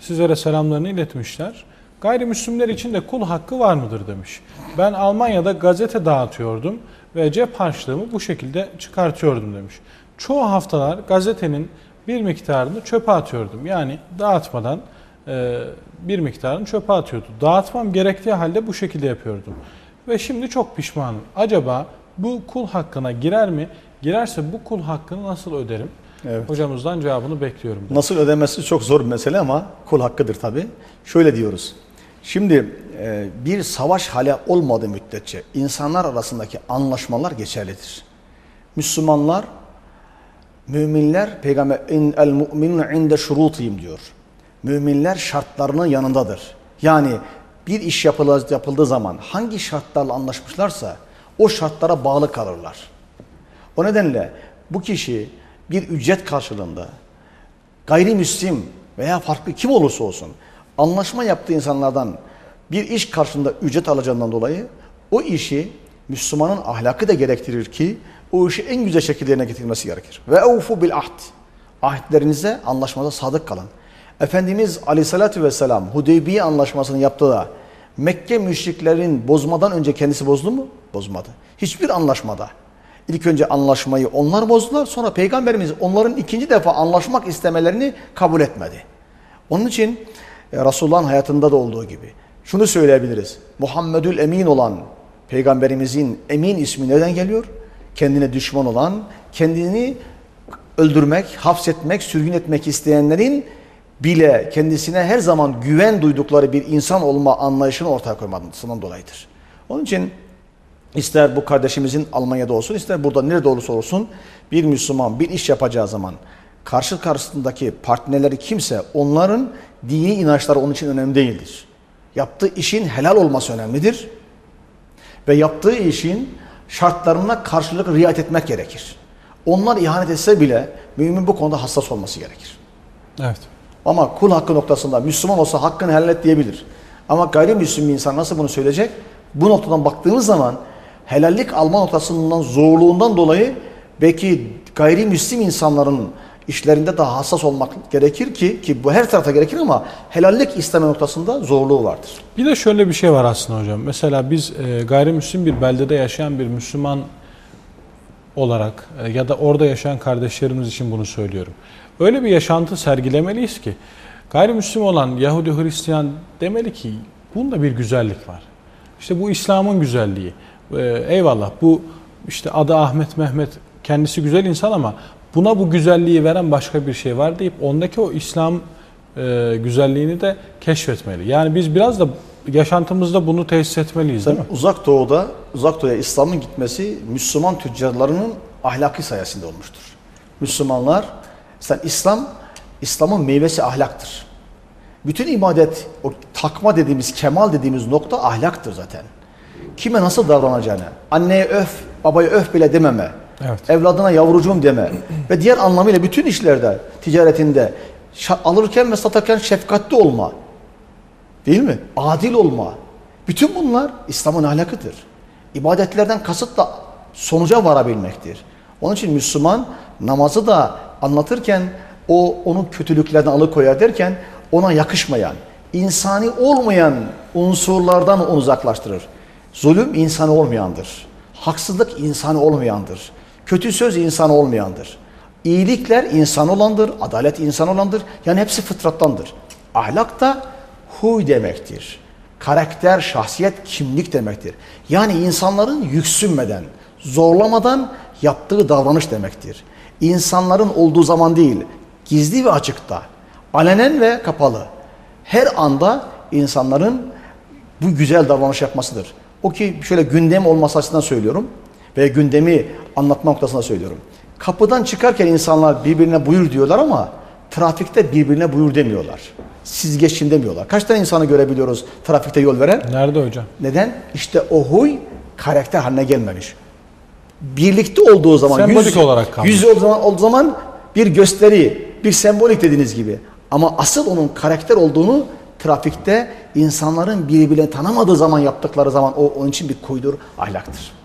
Sizlere selamlarını iletmişler. Gayrimüslimler için de kul hakkı var mıdır demiş. Ben Almanya'da gazete dağıtıyordum ve cep harçlığımı bu şekilde çıkartıyordum demiş. Çoğu haftalar gazetenin bir miktarını çöpe atıyordum. Yani dağıtmadan e, bir miktarını çöpe atıyordu. Dağıtmam gerektiği halde bu şekilde yapıyordum. Ve şimdi çok pişmanım. Acaba bu kul hakkına girer mi? Girerse bu kul hakkını nasıl öderim? Evet. Hocamızdan cevabını bekliyorum. Nasıl ödemesi çok zor bir mesele ama kul hakkıdır tabi. Şöyle diyoruz. Şimdi e, bir savaş hale olmadığı müddetçe insanlar arasındaki anlaşmalar geçerlidir. Müslümanlar, müminler, peygamber el mu'minun inde şurutiyim diyor. Müminler şartlarının yanındadır. Yani bir iş yapıldığı zaman hangi şartlarla anlaşmışlarsa o şartlara bağlı kalırlar. O nedenle bu kişi bir ücret karşılığında gayrimüslim veya farklı kim olursa olsun anlaşma yaptığı insanlardan bir iş karşılığında ücret alacağından dolayı o işi Müslümanın ahlakı da gerektirir ki o işi en güzel şekilde yerine getirmesi gerekir. Ve evfu bil ahd. Ahitlerinize, anlaşmada sadık kalın. Efendimiz Aleyhisselatü Vesselam Hudeybiye anlaşmasını yaptı da Mekke müşriklerin bozmadan önce kendisi bozdu mu? Bozmadı. Hiçbir anlaşmada. İlk önce anlaşmayı onlar bozdular. Sonra Peygamberimiz onların ikinci defa anlaşmak istemelerini kabul etmedi. Onun için e, Resulullah'ın hayatında da olduğu gibi şunu söyleyebiliriz. Muhammedül Emin olan Peygamberimizin Emin ismi neden geliyor? Kendine düşman olan, kendini öldürmek, hapsetmek, sürgün etmek isteyenlerin bile kendisine her zaman güven duydukları bir insan olma anlayışını ortaya koymasından dolayıdır. Onun için ister bu kardeşimizin Almanya'da olsun, ister burada nerede olursa olsun bir Müslüman bir iş yapacağı zaman karşı karşısındaki partnerleri kimse onların dini inançları onun için önemli değildir. Yaptığı işin helal olması önemlidir. Ve yaptığı işin şartlarına karşılık riayet etmek gerekir. Onlar ihanet etse bile mümin bu konuda hassas olması gerekir. Evet. Ama kul hakkı noktasında Müslüman olsa hakkını helal et diyebilir. Ama gayrimüslim bir insan nasıl bunu söyleyecek? Bu noktadan baktığımız zaman helallik alma noktasından zorluğundan dolayı belki gayrimüslim insanların işlerinde daha hassas olmak gerekir ki ki bu her tarafta gerekir ama helallik isteme noktasında zorluğu vardır. Bir de şöyle bir şey var aslında hocam. Mesela biz e, gayrimüslim bir beldede yaşayan bir Müslüman olarak e, ya da orada yaşayan kardeşlerimiz için bunu söylüyorum. Öyle bir yaşantı sergilemeliyiz ki gayrimüslim olan Yahudi Hristiyan demeli ki bunda bir güzellik var. İşte bu İslam'ın güzelliği. E, eyvallah bu işte adı Ahmet Mehmet kendisi güzel insan ama buna bu güzelliği veren başka bir şey var deyip ondaki o İslam e, güzelliğini de keşfetmeli. Yani biz biraz da yaşantımızda bunu tesis etmeliyiz değil mi? Uzak Doğu'da, Uzak Doğu'ya İslam'ın gitmesi Müslüman tüccarlarının ahlaki sayesinde olmuştur. Müslümanlar, sen İslam, İslam'ın meyvesi ahlaktır. Bütün ibadet, o takma dediğimiz, kemal dediğimiz nokta ahlaktır zaten. Kime nasıl davranacağını, anneye öf, babaya öf bile dememe, Evet. evladına yavrucuğum deme ve diğer anlamıyla bütün işlerde, ticaretinde alırken ve satarken şefkatli olma. Değil mi? Adil olma. Bütün bunlar İslam'ın ahlakıdır. İbadetlerden kasıt da sonuca varabilmektir. Onun için Müslüman namazı da anlatırken o onun kötülüklerden alıkoyar derken ona yakışmayan, insani olmayan unsurlardan onu uzaklaştırır. Zulüm insanı olmayandır. Haksızlık insanı olmayandır. Kötü söz insan olmayandır. İyilikler insan olandır, adalet insan olandır. Yani hepsi fıtrattandır. Ahlak da huy demektir. Karakter, şahsiyet, kimlik demektir. Yani insanların yüksünmeden, zorlamadan yaptığı davranış demektir. İnsanların olduğu zaman değil, gizli ve açıkta, alenen ve kapalı. Her anda insanların bu güzel davranış yapmasıdır. O ki şöyle gündem olması açısından söylüyorum ve gündemi anlatma noktasında söylüyorum. Kapıdan çıkarken insanlar birbirine buyur diyorlar ama trafikte birbirine buyur demiyorlar. Siz geçin demiyorlar. Kaç tane insanı görebiliyoruz trafikte yol veren? Nerede hocam? Neden? İşte o huy karakter haline gelmemiş. Birlikte olduğu zaman, Sembolik yüz, olarak kalmış. yüz olduğu zaman, olduğu zaman bir gösteri, bir sembolik dediğiniz gibi. Ama asıl onun karakter olduğunu trafikte insanların birbirini tanımadığı zaman yaptıkları zaman o onun için bir kuydur ahlaktır.